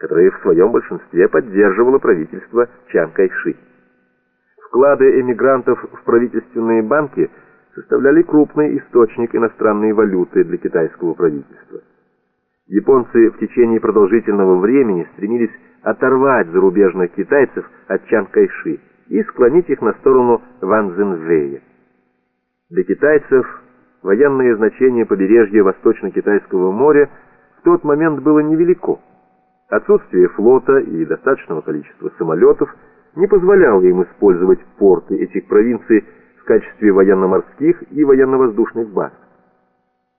которое в своем большинстве поддерживало правительство Чан Кайши. Вклады эмигрантов в правительственные банки составляли крупный источник иностранной валюты для китайского правительства. Японцы в течение продолжительного времени стремились оторвать зарубежных китайцев от Чан Кайши и склонить их на сторону Ван Цзинвэя. Для китайцев военное значение побережья Восточно-Китайского моря в тот момент было невелико. Отсутствие флота и достаточного количества самолетов не позволяло им использовать порты этих провинций в качестве военно-морских и военно-воздушных баз.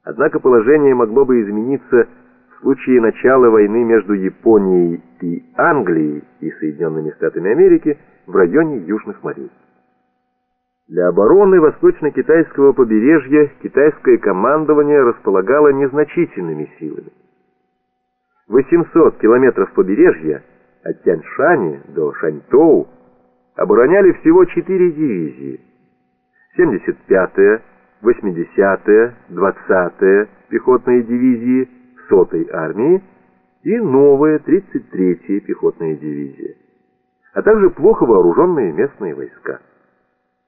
Однако положение могло бы измениться в случае начала войны между Японией и Англией и Соединенными Штатами Америки в районе Южных морей. Для обороны восточно-китайского побережья китайское командование располагало незначительными силами. 800 километров побережья от Тяньшани до Шаньтоу обороняли всего 4 дивизии. 75-я, 80-я, 20-я пехотные дивизии 100-й армии и новая 33-я пехотная дивизия, а также плохо вооруженные местные войска.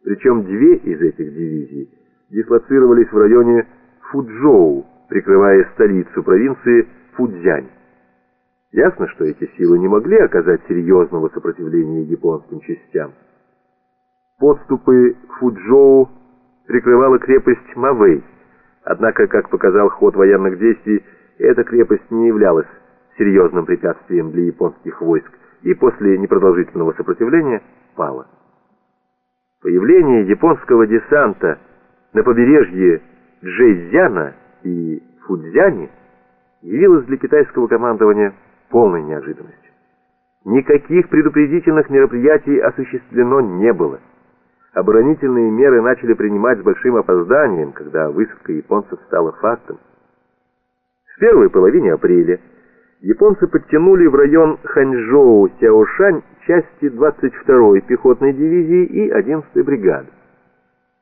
Причем две из этих дивизий дислоцировались в районе Фуджоу, прикрывая столицу провинции Фудзянь. Ясно, что эти силы не могли оказать серьезного сопротивления японским частям. Подступы к Фуджоу прикрывала крепость Мавей, однако, как показал ход военных действий, эта крепость не являлась серьезным препятствием для японских войск и после непродолжительного сопротивления пала. Появление японского десанта на побережье Джэйзяна и Фудзяни явилось для китайского командования полной неожиданностью. Никаких предупредительных мероприятий осуществлено не было. Оборонительные меры начали принимать с большим опозданием, когда высадка японцев стала фактом. В первой половине апреля японцы подтянули в район Ханчжоу-Сяошань части 22-й пехотной дивизии и 11-й бригады.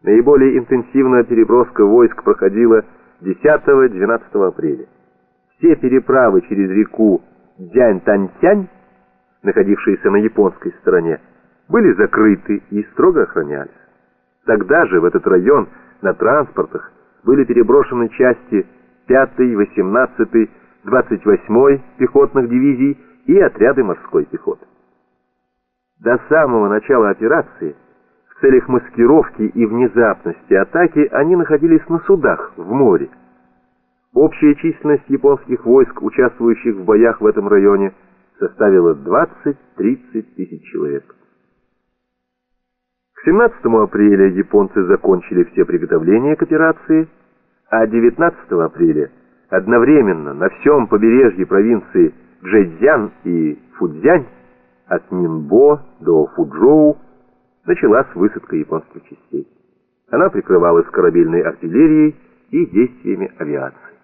Наиболее интенсивная переброска войск проходила 10-12 апреля. Все переправы через реку Дзянь-Тань-Тянь, находившиеся на японской стороне, были закрыты и строго охранялись. Тогда же в этот район на транспортах были переброшены части 5-й, 18-й, 28-й пехотных дивизий и отряды морской пехоты. До самого начала операции в целях маскировки и внезапности атаки они находились на судах в море. Общая численность японских войск, участвующих в боях в этом районе, составила 20-30 тысяч человек. К 17 апреля японцы закончили все приготовления к операции, а 19 апреля одновременно на всем побережье провинции Джэцзян и Фудзянь от Нинбо до Фуджоу началась высадка японских частей. Она прикрывалась корабельной артиллерией и действиями авиации.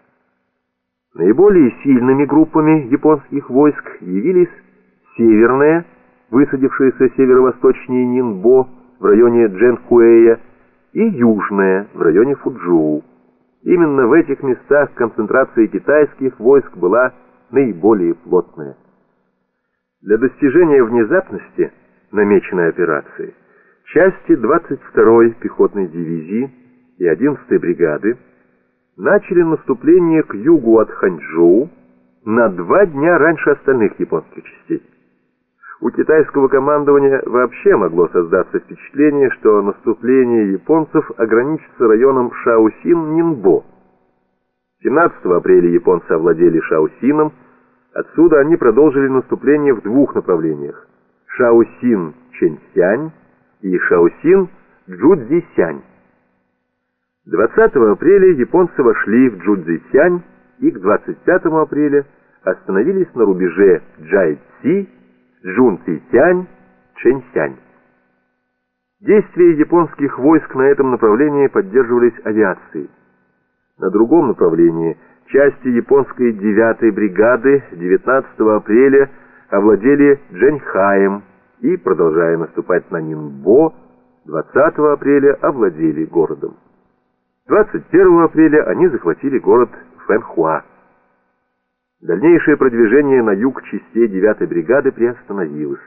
Наиболее сильными группами японских войск явились северная, высадившаяся северо-восточнее Нинбо в районе Джэнхуэя, и южная в районе Фуджоу. Именно в этих местах концентрация китайских войск была наиболее плотная. Для достижения внезапности намеченной операции части 22-й пехотной дивизии и 11-й бригады начали наступление к югу от Ханчжоу на два дня раньше остальных японских частей. У китайского командования вообще могло создаться впечатление, что наступление японцев ограничится районом Шаосин-Нинбо. 17 апреля японцы овладели Шаосином, отсюда они продолжили наступление в двух направлениях – Шаосин-Чэньсянь и Шаосин-Джудзисянь. 20 апреля японцы вошли в Джудзисянь и к 25 апреля остановились на рубеже Джайци, Джунцитянь, Чэньсянь. Действия японских войск на этом направлении поддерживались авиацией. На другом направлении части японской 9-й бригады 19 апреля овладели Джэньхаем и, продолжая наступать на Нинбо, 20 апреля овладели городом. 21 апреля они захватили город Фэнхуа. Дальнейшее продвижение на юг частей 9-й бригады приостановилось.